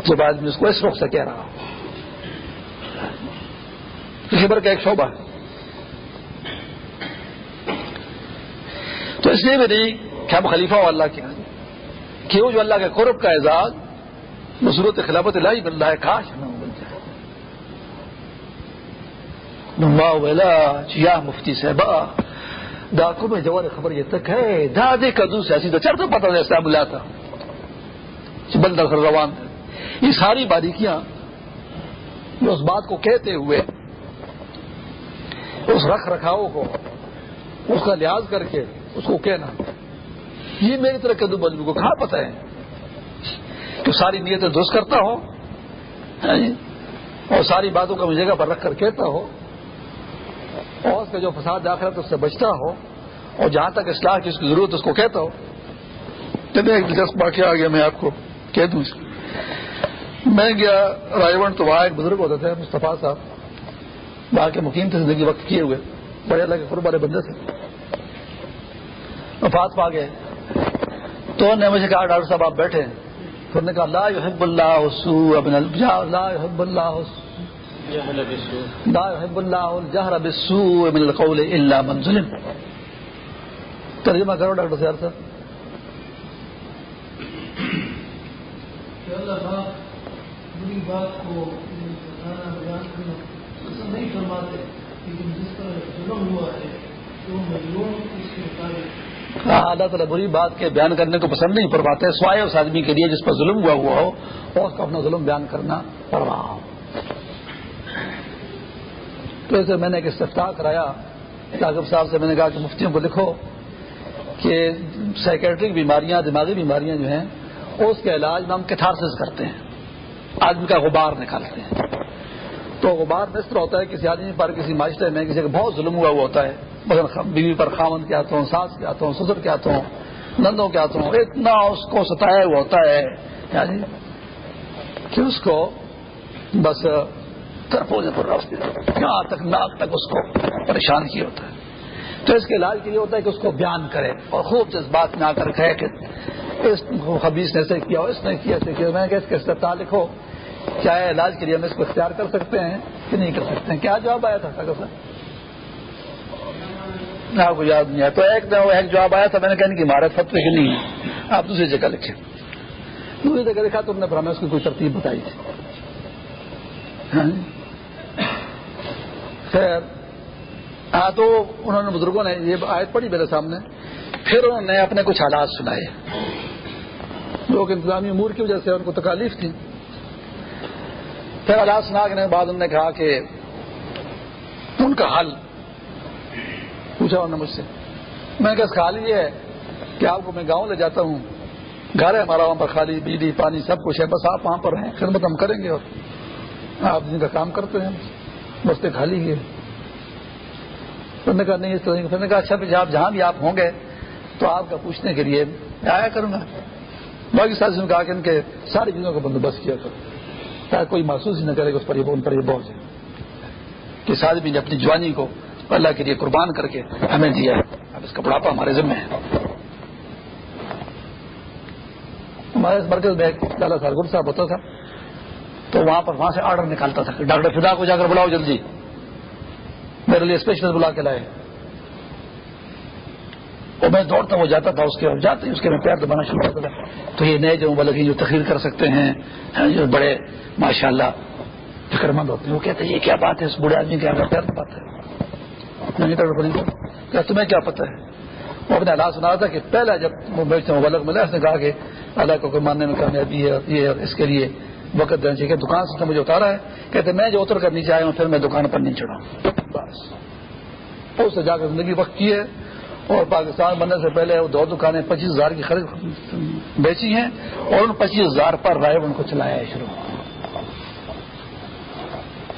جب آدمی اس کو اس رخ سے کہہ رہا خبر کا ایک شعبہ ہے۔ تو اس لیے بھی نہیں کہ ہم خلیفہ ہو اللہ کے کہ وہ جو اللہ کے قرب کا اعزاز نصورت خلافت لائی بن رہا ہے، کاش ہمیں بن جائے مفتی صاحبہ ڈاکو میں جوار خبر یہ تک ہے دادے کا دوسرا سیدھا چر تو پتا نہیں بلا تھا بندر روان یہ ساری باریکیاں جو اس بات کو کہتے ہوئے، اس رکھ رکھاؤ کو، اس کا لحاظ کر کے اس کو کہنا۔ یہ میری طرح کدو بدلو کو کہاں پتہ ہے؟ کہ ساری نیتیں درست کرتا ہو ہاں جی؟ اور ساری باتوں کو جگہ پر رکھ کر کہتا ہو اور اس کا جو فساد داخلہ تو اس سے بچتا ہو، اور جہاں تک اصلاح کی اس کی ضرورت اس کو کہتا ہو۔ ایک دلچسپ واقعہ آ گیا، میں آپ کو کہہ دوں میں گیا رائے ون تو وہاں ایک بزرگ ہوتے تھے، مصطفیٰ صاحب۔ وہاں کے مقیم تھے، زندگی وقت کیے ہوئے۔ بڑے اللہ کے قربان بندے تھے۔ وفات پا گئے۔ تو نے مجھے کہا، ڈاکٹر صاحب، آپ بیٹھے پھر نے کہا، لا يحب اللہ حسو ابن لا يحب اللہ لا يحب اللہ الجہر بالسوء من القول الا من ظلم. ترجمہ کرو ڈاکٹر صاحب صاحب. بری بات کو نہیں فرماتے لیکن جس طرح ظلم ہوا ہے تو مجلوم اس کے مطابق۔ ہاں اللہ تعالیٰ بری بات کے بیان کرنے کو پسند نہیں فرماتے سوائے اس آدمی کے لیے جس پر ظلم ہوا ہوا ہو اور اس کا اپنا ظلم بیان کرنا پڑ رہا ہو۔ تو ایسے میں نے ایک استفتا کرایا راغب صاحب سے میں نے کہا کہ مفتیوں کو لکھو کہ سائکیٹرک بیماریاں، دماغی بیماریاں جو ہیں، اس کے علاج میں ہم کتھارسس کرتے ہیں۔ آدمی کا غبار نکالتے ہیں۔ تو غبار میں اس طرح ہوتا ہے، کسی آدمی پر، کسی معاشرے میں کسی کا بہت ظلم ہوا ہوا ہوتا ہے۔ مگر بیوی پر خامن کیا ہوں ساس کیا ہوں سسر کیا ہوں نندوں کیا ہوں اتنا اس کو ستایا ہوا ہوتا ہے۔ یعنی کہ اس کو بس یہاں تک ناک تک اس کو پریشان کیا ہوتا ہے۔ تو اس کے علاج کے لیے ہوتا ہے کہ اس کو بیان کرے اور خوب جذبات میں آ کر کہے کہ اس حبیث نے ایسے کیا اس نے کیا ایسے کیا۔ میں کہ اس کے استفتا لکھو کیا ہے علاج کے لیے ہم اس کو اختیار کر سکتے ہیں کہ نہیں کر سکتے ہیں؟ کیا جواب آیا تھا سر آپ کو یاد نہیں آیا۔ تو ایک دن ایک جواب آیا تھا، میں نے کہنے کی عمارت فتوی کی نہیں ہے۔ آپ دوسری جگہ لکھیں۔ دوسری جگہ لکھا تو نے پھر ہمیں اس کی کوئی ترتیب بتائی تھی۔ ہاں؟ خیر ہاں تو انہوں نے بزرگوں نے یہ آیت پڑھی میرے سامنے، پھر انہوں نے اپنے کچھ حالات سنائے۔ لوگ انتظامی امور کی وجہ سے ان کو تکالیف تھی۔ پھر حالات سنا کے بعد انہوں نے کہا کہ ان کا حل پوچھا انہوں نے مجھ سے۔ میں کہ حال یہ ہے کہ آپ کو میں گاؤں لے جاتا ہوں۔ گھر ہے ہمارا، وہاں پر خالی بجلی پانی سب کچھ ہے، بس آپ وہاں پر ہیں خدمت ہم کریں گے اور آپ جن کا کام کرتے ہیں۔ بستے خالی ہے نے کہا، نہیں، اس طرح نے کہا اچھا آپ جہاں بھی آپ ہوں گے تو آپ کا پوچھنے کے لیے میں آیا کروں گا۔ باقی ساتھ نے کہا کہ ان کے ساری چیزوں کا بندوبست کیا کرو۔ تاکہ کوئی محسوس ہی نہ کرے گا اس پر یہ ان پر یہ بوجھ ہے۔ کہ سادمی نے اپنی جوانی کو اللہ کے لیے قربان کر کے ہمیں دیا۔ اب اس کا بڑھاپا ہمارے ذمہ ہے۔ ہمارے اس مرکز میں ایک لالا سرگل صاحب ہوتا تھا۔ تو وہاں پر وہاں سے آرڈر نکالتا تھا۔ کہ ڈاکٹر فدا کو جا کر بلاؤ جلدی۔ میرے لیے اسپیشل بلا کے لائے۔ اور میں دوڑتا وہ جاتا تھا، اس کے جاتے اس کے میں پیار دبانا شروع کرتا تھا۔ تو یہ نئے جو بلکہ جو تقریر کر سکتے ہیں جو بڑے ماشاء اللہ فکر مند ہوتے ہیں، وہ کہتے ہیں، یہ کیا بات ہے، اس بوڑھے آدمی کے آگے پیار دباتا ہے کیا تمہیں کیا پتہ ہے؟ وہ اپنے حالات سنا تھا کہ پہلا جب مبلک ملا، اس نے کہا کہ اللہ کو کوئی ماننے میں کامیابی ہے یہ اس کے لیے وقت دینا چاہیے دکان سے مجھے اتارا ہے، کہتے میں جو اتر کر نیچے آیا ہوں، پھر میں دکان پر نہیں چڑھا بس۔ اس سے جا کر زندگی وقت کی ہے اور پاکستان بننے سے پہلے وہ دو دکانیں پچیس ہزار کی خرید بیچی ہیں اور ان پچیس ہزار پر رائے ان کو چلایا ہے شروع۔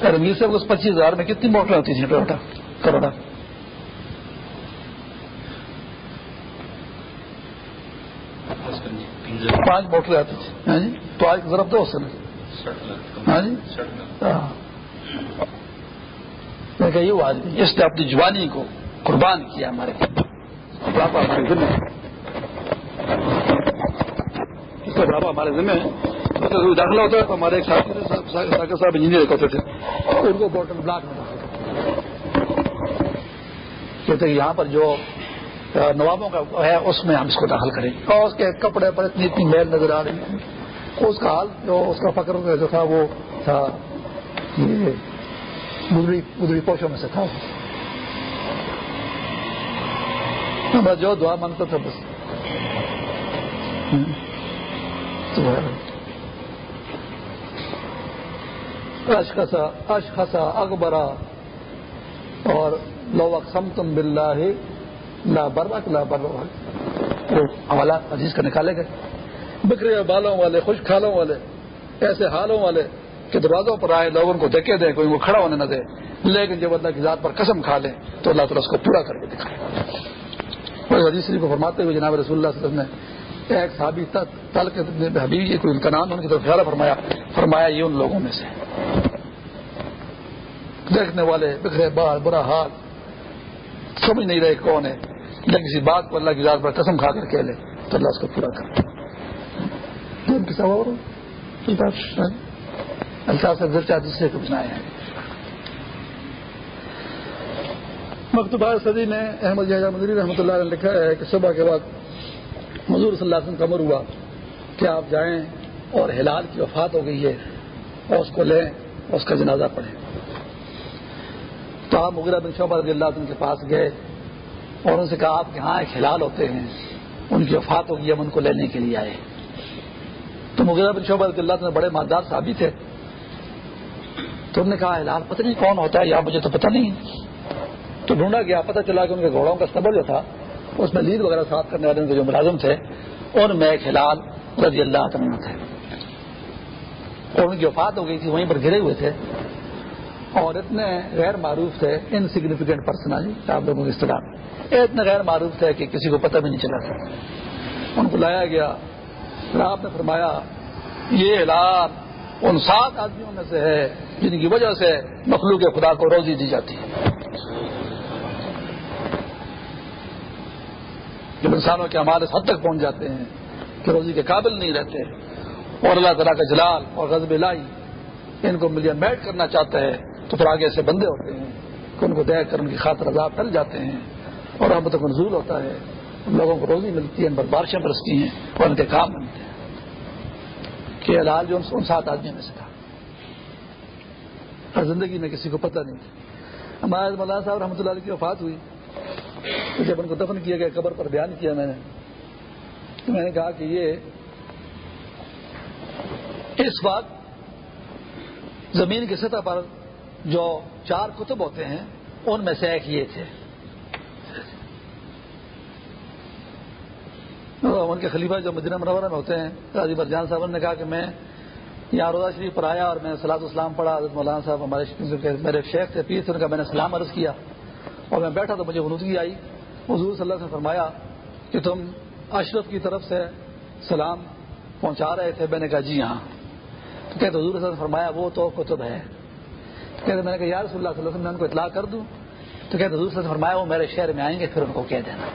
رنگیر سے اس پچیس ہزار میں کتنی موٹریں ہوتی تھیں؟ ٹوٹا، کروڑا۔ پانچ موٹریں آتی تھی ہاں جی یعنی تو آج ضرب دو اس ہاں جی؟ ہاں۔ میں کہ یہ آدمی اس نے اپنی جوانی کو قربان کیا ہمارے بڑھاپا ہمارے ذمہ اس کا بڑھاپا ہمارے ذمہ داخلہ ہوتا ہے۔ تو ہمارے ایک ساتھی صاحب انجینئر ہوتے تھے۔ ان کو بوٹل بلاک میں کہتے یہاں پر جو نوابوں کا ہے، اس میں ہم اس کو داخل کریں۔ گے اور اس کے کپڑے پر اتنی اتنی میل نظر آ رہی ہے۔ اس کا حال جو اس کا فکر جو تھا، وہ تھا گزری پوشوں میں سے تھا۔ بس جو دعا مانگتا تھا بس۔ اشخصا اشخصا اکبرا۔ اور لو اقسم تم بلّہ لا برق لا برق حوالہ عزیز کا نکالے گئے۔ بکرے بالوں والے، خوش کھالوں والے، ایسے حالوں والے کہ دروازوں پر آئے، لوگوں کو دیکھے دیں، کوئی وہ کھڑا ہونے نہ دے۔ لیکن جب اللہ کی ذات پر قسم کھا لیں، تو اللہ تعالیٰ اس کو پورا کر کے دکھائے۔ حدیث شریف کو فرماتے ہوئے جناب رسول اللہ صلی اللہ علیہ وسلم نے ایک صحابی تل کے حبیب کوئی ان کا نام ان کی طرف خیال فرمایا فرمایا یہ ان لوگوں میں سے۔ دیکھنے والے بکھرے بال، برا حال، سمجھ نہیں رہے کون ہے، لیکن کسی بات کو اللہ کی ذات پر قسم کھا کر کہہ لے، تو اللہ اس کو پورا کر الطاف اچھا، سے گرچہ دوسرے کو بنایا ہے مکتوبہ صدی میں احمد جہاں مدری رحمۃ اللہ نے لکھا ہے کہ صبح کے بعد مزور صلی اللہ علیہ وسلم کا ہوا۔ کہ آپ جائیں اور ہلال کی وفات ہو گئی ہے اور اس کو لیں اور اس کا جنازہ پڑھیں۔ تو آپ مغیرہ بن شعبہ رضی اللہ عنہ کے پاس گئے اور ان سے کہا آپ کے ہاں ایک ہلال ہوتے ہیں، ان کی وفات ہوگی ہم ان کو لینے کے لیے آئے۔ تو مغیرہ بن شعبہ رضی اللہ عنہ بڑے مالدار ثابت ہے تو انہوں نے کہا، ہلال، پتہ نہیں کون ہوتا ہے، یا مجھے تو پتہ نہیں۔ تو ڈھونڈا گیا، پتہ چلا کہ ان کے گھوڑوں کا سبر جو تھا، اس میں لید وغیرہ صاف کرنے والے جو ملازم تھے ان میں ایک ہلال رضی اللہ عنہ تھے اور ان کی وفات ہو گئی تھی، وہیں پر گرے ہوئے تھے۔ اور اتنے غیر معروف تھے انسگنیفیکینٹ پرسنالی آپ لوگوں کی اصطلاح۔ اتنے غیر معروف تھے کہ کسی کو پتہ بھی نہیں چلا تھا۔ ان کو لایا گیا۔ آپ نے فرمایا، یہ ہلال ان سات آدمیوں میں سے ہے جن کی وجہ سے مخلوق خدا کو روزی دی جاتی ہے۔ جب انسانوں کے ہمارے حد تک پہنچ جاتے ہیں کہ روزی کے قابل نہیں رہتے اور اللہ تعالیٰ کا جلال اور غزب لائی ان کو ملیا میٹ کرنا چاہتا ہے، تو پھر آگے سے بندے ہوتے ہیں کہ ان کو دیکھ کر ان کی خاطر عذاب ٹل جاتے ہیں اور ہم تک منظور ہوتا ہے۔ لوگوں کو روزی ملتی ہے ان پر بارشیں برستی ہیں اور ان کے کام بنتے ہیں کہ علاج جو ان سات آدمیوں میں سے تھا۔ اور زندگی میں کسی کو پتہ نہیں تھا۔ ہمارے مولانا صاحب رحمۃ اللہ علیہ کی وفات ہوئی۔ تو جب ان کو دفن کیا گیا قبر پر بیان کیا میں نے، تو میں نے کہا کہ یہ اس وقت زمین کی سطح پر جو چار کتب ہوتے ہیں، ان میں سے ایک یہ تھے۔ ان کے خلیفہ جو مدینہ منورہ میں ہوتے ہیں راجی برجان صاحب نے کہا کہ میں یہاں روزہ شریف پر آیا اور میں نے سلاد اسلام پڑھا، حضرت مولانا صاحب ہمارے میرے شیخ تھے، پیر تھے، ان کا میں نے سلام عرض کیا اور میں بیٹھا تو مجھے ونودگی آئی۔ حضور صلی اللہ سے فرمایا کہ تم اشرف کی طرف سے سلام پہنچا رہے تھے، میں نے کہا جی ہاں۔ تو کہتے حضور صلی اللہ نے فرمایا وہ تو کتب ہے۔ کہتے میں نے کہا یا رسول اللہ صلی اللہ علیہ وسلم میں ان کو اطلاع کر دوں۔ تو کہتے حضور صلی اللہ نے فرمایا وہ میرے شہر میں آئیں گے، پھر ان کو کہہ دینا۔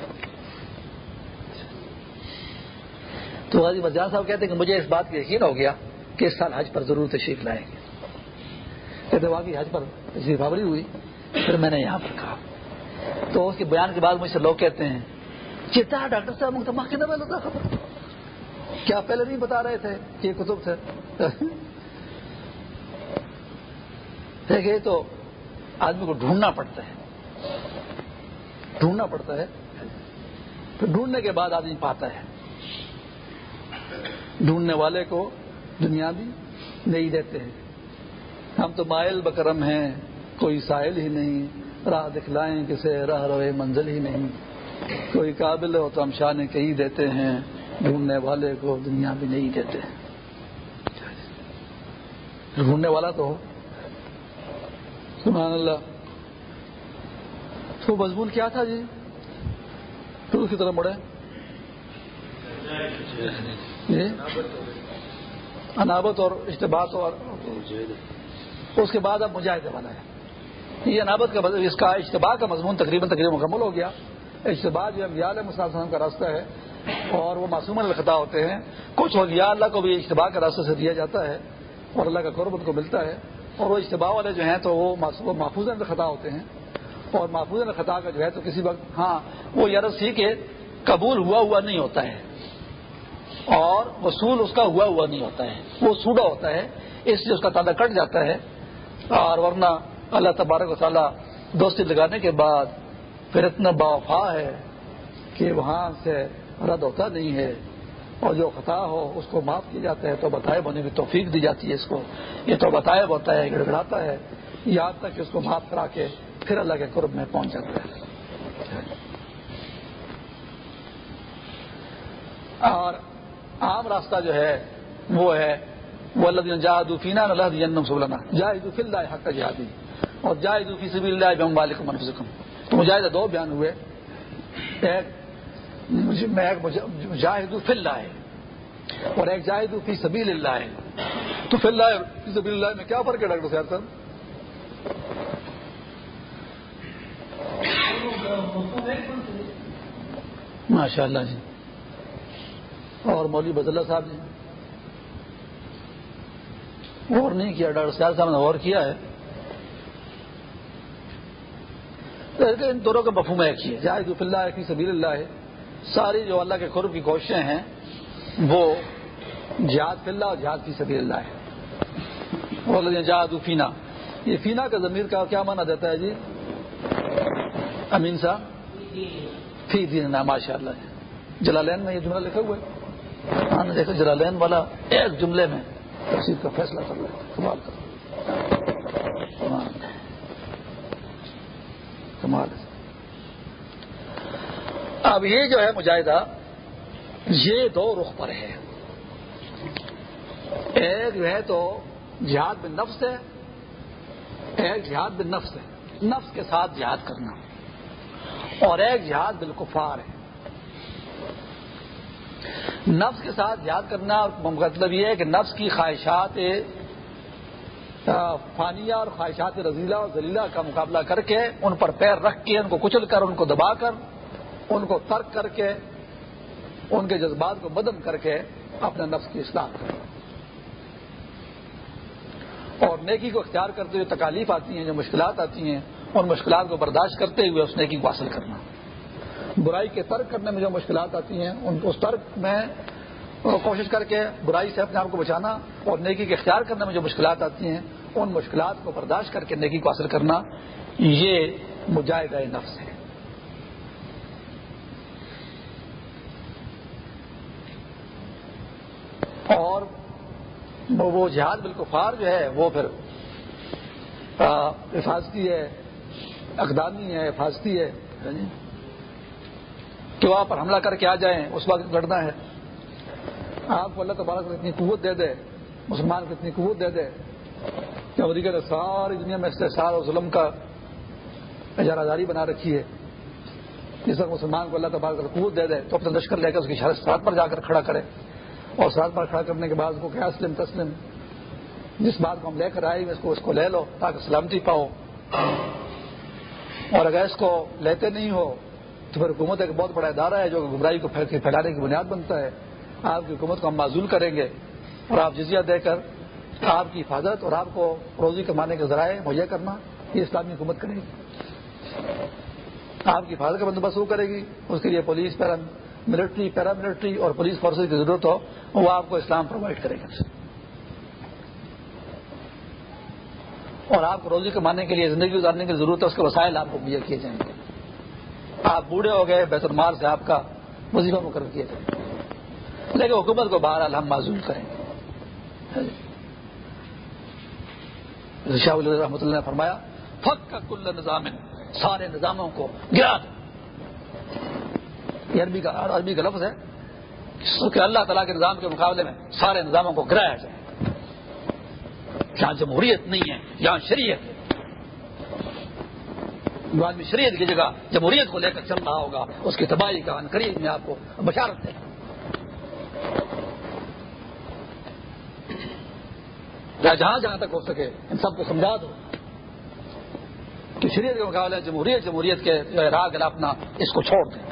تو غازی مرجان صاحب کہتے ہیں کہ مجھے اس بات کا یقین ہو گیا کہ اس سال حج پر ضرور تشریف لائیں گے۔ کہتے واقعی حج پر تشریف آوری ہوئی، پھر میں نے یہاں پر کہا۔ تو اس کے بیان کے بعد مجھ سے لوگ کہتے ہیں، چیتا ڈاکٹر صاحب مختمہ کے نہ تھا۔ خبر کیا پہلے نہیں بتا رہے تھے کہ یہ کتب تھے؟ دیکھیے تو آدمی کو ڈھونڈنا پڑتا ہے۔ ڈھونڈنا پڑتا ہے۔ پھر ڈھونڈنے کے بعد آدمی پاتا ہے۔ ڈھونڈنے والے کو دنیا بھی نہیں دیتے ہیں۔ ہم تو مائل بکرم ہیں، کوئی سائل ہی نہیں، راہ دکھلائیں کسے، راہ روے منزل ہی نہیں۔ کوئی قابل ہو تو ہم شانے کہیں دیتے ہیں، ڈھونڈنے والے کو دنیا بھی نہیں دیتے ڈھونڈنے والا تو ہو۔ سبحان اللہ۔ تو مضمون کیا تھا جی؟ تو اس کی طرف مڑے انابت اور اشتباط اور اس کے بعد اب مجاہدے والا ہے۔ یہ انابت کا مطلب اس کا اشتباع کا مضمون تقریباً تقریباً مکمل ہو گیا۔ اشتباع جو امبیال مسلم کا راستہ ہے اور وہ معصوم الخطا ہوتے ہیں۔ کچھ اولیاء اللہ کو بھی اشتباع کے راستے سے دیا جاتا ہے اور اللہ کا قربت کو ملتا ہے۔ اور وہ اجتباع والے جو ہیں تو وہ محفوظ خطا ہوتے ہیں۔ اور محفوظ خطا کا جو ہے تو کسی وقت ہاں وہ یار سی کے قبول ہوا ہوا نہیں ہوتا ہے۔ اور وصول اس کا ہوا ہوا نہیں ہوتا ہے، وہ سوڈا ہوتا ہے، اس لیے اس کا تعداد کٹ جاتا ہے۔ اور ورنہ اللہ تبارک و تعالیٰ دوستی لگانے کے بعد پھر اتنا باوفا ہے کہ وہاں سے رد ہوتا نہیں ہے۔ اور جو خطا ہو، اس کو معاف کیا جاتا ہے تو بتائے ہونے کی توفیق دی جاتی ہے اس کو۔ یہ تو بتائے ہوتا ہے، گڑگڑاتا ہے۔ یاد تک کہ اس کو معاف کرا کے پھر اللہ کے قرب میں پہنچ جاتا ہے۔ اور عام راستہ جو ہے، وہ ہے وہ اللہ جہادفینہ اللہ جنم سبلانا جاہد اللہ حق کا جہادی اور جاہد فی سبیل اللہ بم والکم انفسکم تو مجاہدہ دو بیان ہوئے۔ ایک جاہد فی اللہ ہے اور ایک جاہد فی سبیل اللہ ہے تو فی اللہ فی سبیل اللہ میں کیا فرق ہے، ڈاکٹر صاحب؟ صاحب ماشاء اللہ جی۔ اور مولوی بز اللہ صاحب جی اور نہیں کیا، ڈاکٹر سیال صاحب نے اور کیا ہے۔ ان دونوں کا مفہوم ایک ہی ہے۔ جائے اللہ کی سبیل اللہ ہے۔ ساری جو اللہ کے قرب کی کوششیں ہیں، وہ جہاد فی اللہ اور جہاد فی سبیل اللہ ہے۔ جہاد فینا۔ یہ فینا کا ضمیر کا کیا مانا دیتا ہے جی؟ امین صاحب؟ فی دین ماشاء اللہ جی۔ جلالین میں یہ جملہ لکھا ہوا ہے۔ ہاں دیکھا جلالین والا ایک جملے میں تفصیل کا فیصلہ کر رہا ہے۔ کمال کر کمال اب یہ جو ہے مجاہدہ، یہ دو رخ پر ہے۔ ایک جو ہے تو جہاد بن نفس ہے، ایک جہاد بن نفس ہے۔ نفس کے ساتھ جہاد کرنا۔ اور ایک جہاد بالکفار ہے۔ نفس کے ساتھ یاد کرنا مطلب یہ ہے کہ نفس کی خواہشات فانیہ اور خواہشات رضیلہ اور ذلیلہ کا مقابلہ کر کے ان پر پیر رکھ کے، ان کو کچل کر، ان کو دبا کر، ان کو ترک کر کے، ان کے جذبات کو بدم کر کے اپنے نفس کی اصلاح کر اور نیکی کو اختیار کرتے ہوئے تکالیف آتی ہیں، جو مشکلات آتی ہیں، ان مشکلات کو برداشت کرتے ہوئے اس نیکی کو حاصل کرنا۔ برائی کے ترک کرنے میں جو مشکلات آتی ہیں، ان کو اس ترک میں کوشش کر کے برائی سے اپنے آپ کو بچانا اور نیکی کے اختیار کرنے میں جو مشکلات آتی ہیں، ان مشکلات کو برداشت کر کے نیکی کو حاصل کرنا یہ مجاہدہ نفس ہے۔ اور وہ جہاد بالکفار جو ہے، وہ پھر حفاظتی ہے، اقدامی ہے، حفاظتی ہے۔ کہ وہاں پر حملہ کر کے آ جائیں، اس وقت لڑنا ہے۔ آپ کو اللہ تبارک کو اتنی قوت دے دے، مسلمان کو اتنی قوت دے دے کہ امریکہ نے ساری دنیا میں استحصال اور ظلم کا اجارہ داری بنا رکھی ہے۔ جس وقت مسلمان کو اللہ تبارک قوت دے دے، تو اپنا لشکر لے کر اس کی سرحد پر جا کر کھڑا کرے۔ اور سرحد پر کھڑا کرنے کے بعد اس کو کیا اسلم، تسلم۔ جس بات کو ہم لے کر آئے اس کو اس کو لے لو تاکہ سلامتی پاؤ۔ اور اگر اس کو لیتے نہیں ہو تو پھر حکومت ایک بہت بڑا ادارہ ہے جو گمراہی کو پھیلانے کی بنیاد بنتا ہے۔ آپ کی حکومت کو ہم معذول کریں گے اور آپ جزیہ دے کر آپ کی حفاظت اور آپ کو روزی کمانے کے ذرائع مہیا کرنا یہ اسلامی حکومت کرے گی۔ آپ کی حفاظت کا بندوبست وہ کرے گی۔ اس کے لیے police paramilitary paramilitary اور پولیس فورسز کی ضرورت ہو، وہ آپ کو اسلام پرووائڈ کرے گا۔ اور آپ کو روزی کمانے کے لیے زندگی گزارنے کی ضرورت ہے، اس کے وسائل آپ کو مہیا کیے جائیں گے۔ آپ بوڑھے ہو گئے، بیت المال سے آپ کا وظیفہ مقرر کیا جائے۔ لیکن حکومت کو بہرحال ہم معذول کریں۔ گے شاہ رحمۃ اللہ نے فرمایا فک کا کل نظام، سارے نظاموں کو گرا دو۔ یہ عربی کا عربی کا لفظ ہے کہ اللہ تعالیٰ کے نظام کے مقابلے میں سارے نظاموں کو گرایا جائے۔ جہاں جمہوریت نہیں ہے جہاں شریعت ہے۔ جو آدمی شریعت کی جگہ جمہوریت کو لے کر چل رہا ہوگا، اس کی تباہی کا قریب میں آپ کو بشارت ہے جہاں جہاں تک ہو سکے، ان سب کو سمجھا دو کہ شریعت کے مقابلے جمہوریت جمہوریت کے راگ اپنا، اس کو چھوڑ دیں۔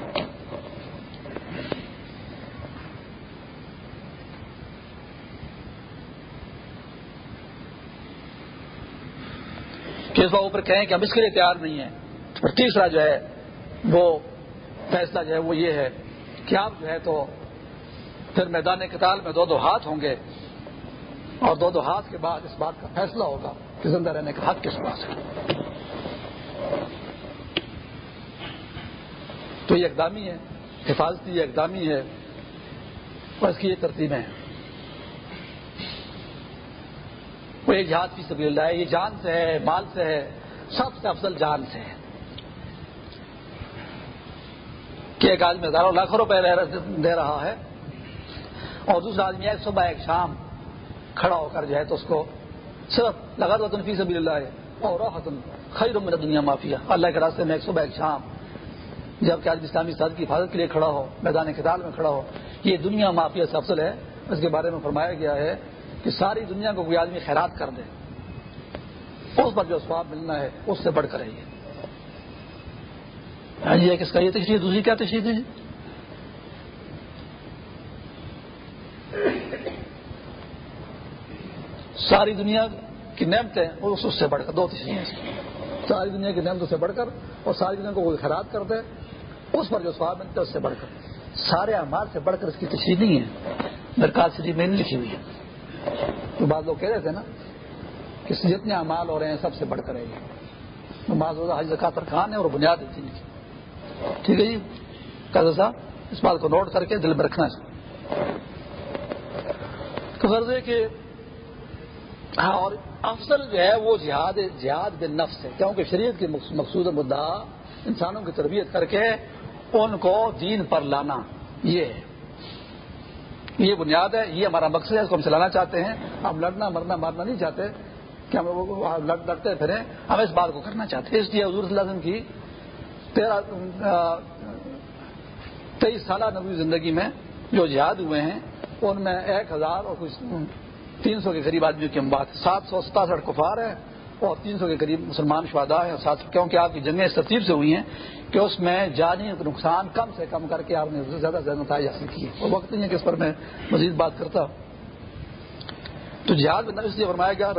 کہ اس اوپر کہیں کہ ہم اس کے لیے تیار نہیں ہیں؟ اور تیسرا جو ہے، وہ فیصلہ جو ہے، وہ یہ ہے کہ آپ جو ہے تو پھر میدان کتال میں دو دو ہاتھ ہوں گے اور دو دو ہاتھ کے بعد اس بات کا فیصلہ ہوگا کہ زندہ رہنے کا حق کس پاس ہے تو یہ اقدامی ہے، حفاظتی یہ اقدامی ہے اور اس کی یہ ترتیبیں ہیں۔ وہ ایک جہاد کی سبھی اللہ ہے، یہ جان سے ہے، مال سے ہے، سب سے افضل جان سے ہے۔ کہ ایک آدمی ہزاروں لاکھوں روپے دے رہا ہے اور دوسرا آدمی ایک صبح ایک شام کھڑا ہو کر جو ہے تو اس کو صرف لگا دو فی سبھی اللہ ہے اور خیر میرا دنیا معافیا اللہ کے راستے میں ایک صبح ایک شام جبکہ آج اسلامی ساتھ کی حفاظت کے لیے کھڑا ہو، میدان کتاب میں کھڑا ہو، یہ دنیا معافیا سے افضل ہے۔ اس کے بارے میں فرمایا گیا ہے کہ ساری دنیا کو کوئی آدمی خیرات کر دے۔ اس پر جو سواب ملنا ہے، اس سے بڑھ کر رہی ہے ہاں جی کس کا یہ تشریح دوسری کیا تشریح ہے؟ ساری دنیا کی نعمتیں اس سے بڑھ کر، دو تشریح ساری دنیا کی نعمتوں سے بڑھ کر اور ساری دنیا کو کوئی خیرات کر دے اس پر جو سواب ملتا ہے اس سے بڑھ کر۔ سارے اعمال سے بڑھ کر اس کی تشریح نہیں ہے۔ درکار شریف میں نہیں لکھی ہوئی ہے۔ تو بعض لوگ کہہ رہے تھے نا کہ جتنے امال ہو رہے ہیں سب سے بڑھ کر ہے بعض حج زکات خان ہے اور بنیاد ہے۔ ٹھیک ہے جی؟ قدر صاحب، اس بات کو نوٹ کر کے دل میں رکھنا چاہیے تو غرض ہے کہ ہاں اور افضل جو ہے وہ جہاد جہاد بن نفس ہے، کیونکہ شریعت کے مقصود مدعا انسانوں کی تربیت کر کے ان کو دین پر لانا، یہ ہے۔ یہ بنیاد ہے، یہ ہمارا مقصد ہے، اس کو ہم چلانا چاہتے ہیں۔ ہم لڑنا، مرنا، مارنا نہیں چاہتے کہ ہم لڑتے پھریں۔ ہم اس بات کو کرنا چاہتے ہیں۔ اس لیے حضور صلی اللہ علیہ وسلم کی تیرہ تیئیس سالہ نبی زندگی میں جو جہاد ہوئے ہیں، ان میں ایک ہزار اور کچھ تین سو کے قریب آدمیوں کی ہم بات سات سو ستاسٹھ کفار ہیں اور تین سو کے قریب مسلمان شہدا ہیں۔ سات کیونکہ آپ کی جنگیں اس ترتیب سے ہوئی ہیں کہ اس میں جانی نقصان کم سے کم کر کے آپ نے زیادہ زیادہ نتائج حاصل کیے۔ اور وقت نہیں ہے کہ اس پر میں مزید بات کرتا ہوں۔ تو جہاز میں فرمایا گیا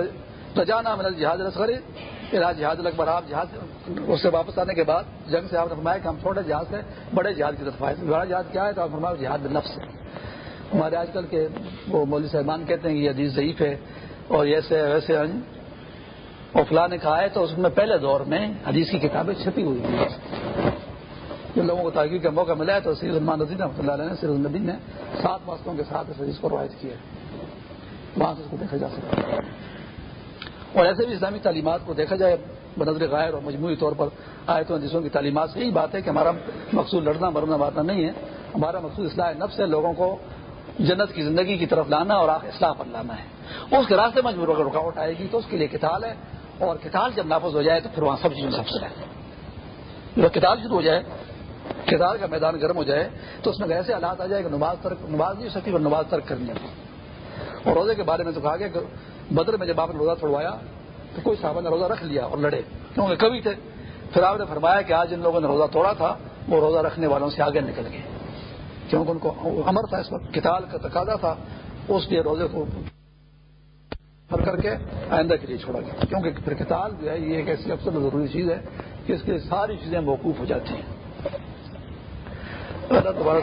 رجانا من جہاز رسغری جہاز اکبر آپ جہاز اس سے واپس آنے کے بعد جنگ سے آپ نے فرمایا کہ ہم چھوٹے جہاز سے بڑے جہاز کی طرف آئے بڑا جہاز کیا ہے تو آپ فرمایا جہاز نفس ہے۔ ہمارے آج کل کے وہ مولوی صاحبان کہتے ہیں کہ یہ حدیث ضعیف ہے اور ایسے ویسے اور فلاں نے کہا ہے تو اس میں پہلے دور میں حدیث کی کتابیں چھپی ہوئی ہیں۔ جو لوگوں کو کا موقع ملا ہے تو سیر رحمان رضی رحمۃ اللہ علیہ نے سیر النبی نے سات واسطوں کے ساتھ اس حدیث کو روایت کیا ہے۔ وہاں سے اس کو دیکھا جا سکتا ہے۔ اور ایسے بھی اسلامی تعلیمات کو دیکھا جائے بنظر غیر اور مجموعی طور پر آیتوں جسوں کی تعلیمات سے، یہی بات ہے کہ ہمارا مقصود لڑنا مرنا مارنا نہیں ہے۔ ہمارا مقصود اصلاح نفس ہے، لوگوں کو جنت کی زندگی کی طرف لانا اور اصلاح پر لانا ہے۔ اس کے راستے میں اگر رکاوٹ آئے گی تو اس کے لیے کتال ہے اور کتال جب نافذ ہو جائے تو پھر وہاں سب چیزوں سب سے اچھا جب کتال شروع ہو جائے، کتال کا میدان گرم ہو جائے، تو اس میں ایسے حالات آ جائے کہ نماز ترک، نماز نہیں ہو سکتی اور نماز ترک کرنی ہے۔ اور روزے کے بارے میں تو کہا گیا کہ بدر میں جب آپ نے روزہ چھوڑوایا تو کوئی صاحب نے روزہ رکھ لیا اور لڑے۔ کیونکہ کبھی تھے۔ پھر آپ نے فرمایا کہ آج جن لوگوں نے روزہ توڑا تھا، وہ روزہ رکھنے والوں سے آگے نکل گئے۔ کیونکہ ان کو امر تھا، اس وقت کتال کا تقاضا تھا، اس لیے روزے کو حل کر کے آئندہ کے لیے چھوڑا گیا۔ کیونکہ پھر کتال جو ہے، یہ ایک ایسی افسر ضروری چیز ہے کہ اس کی ساری چیزیں موقوف ہو جاتی ہیں۔ اللہ دوبارہ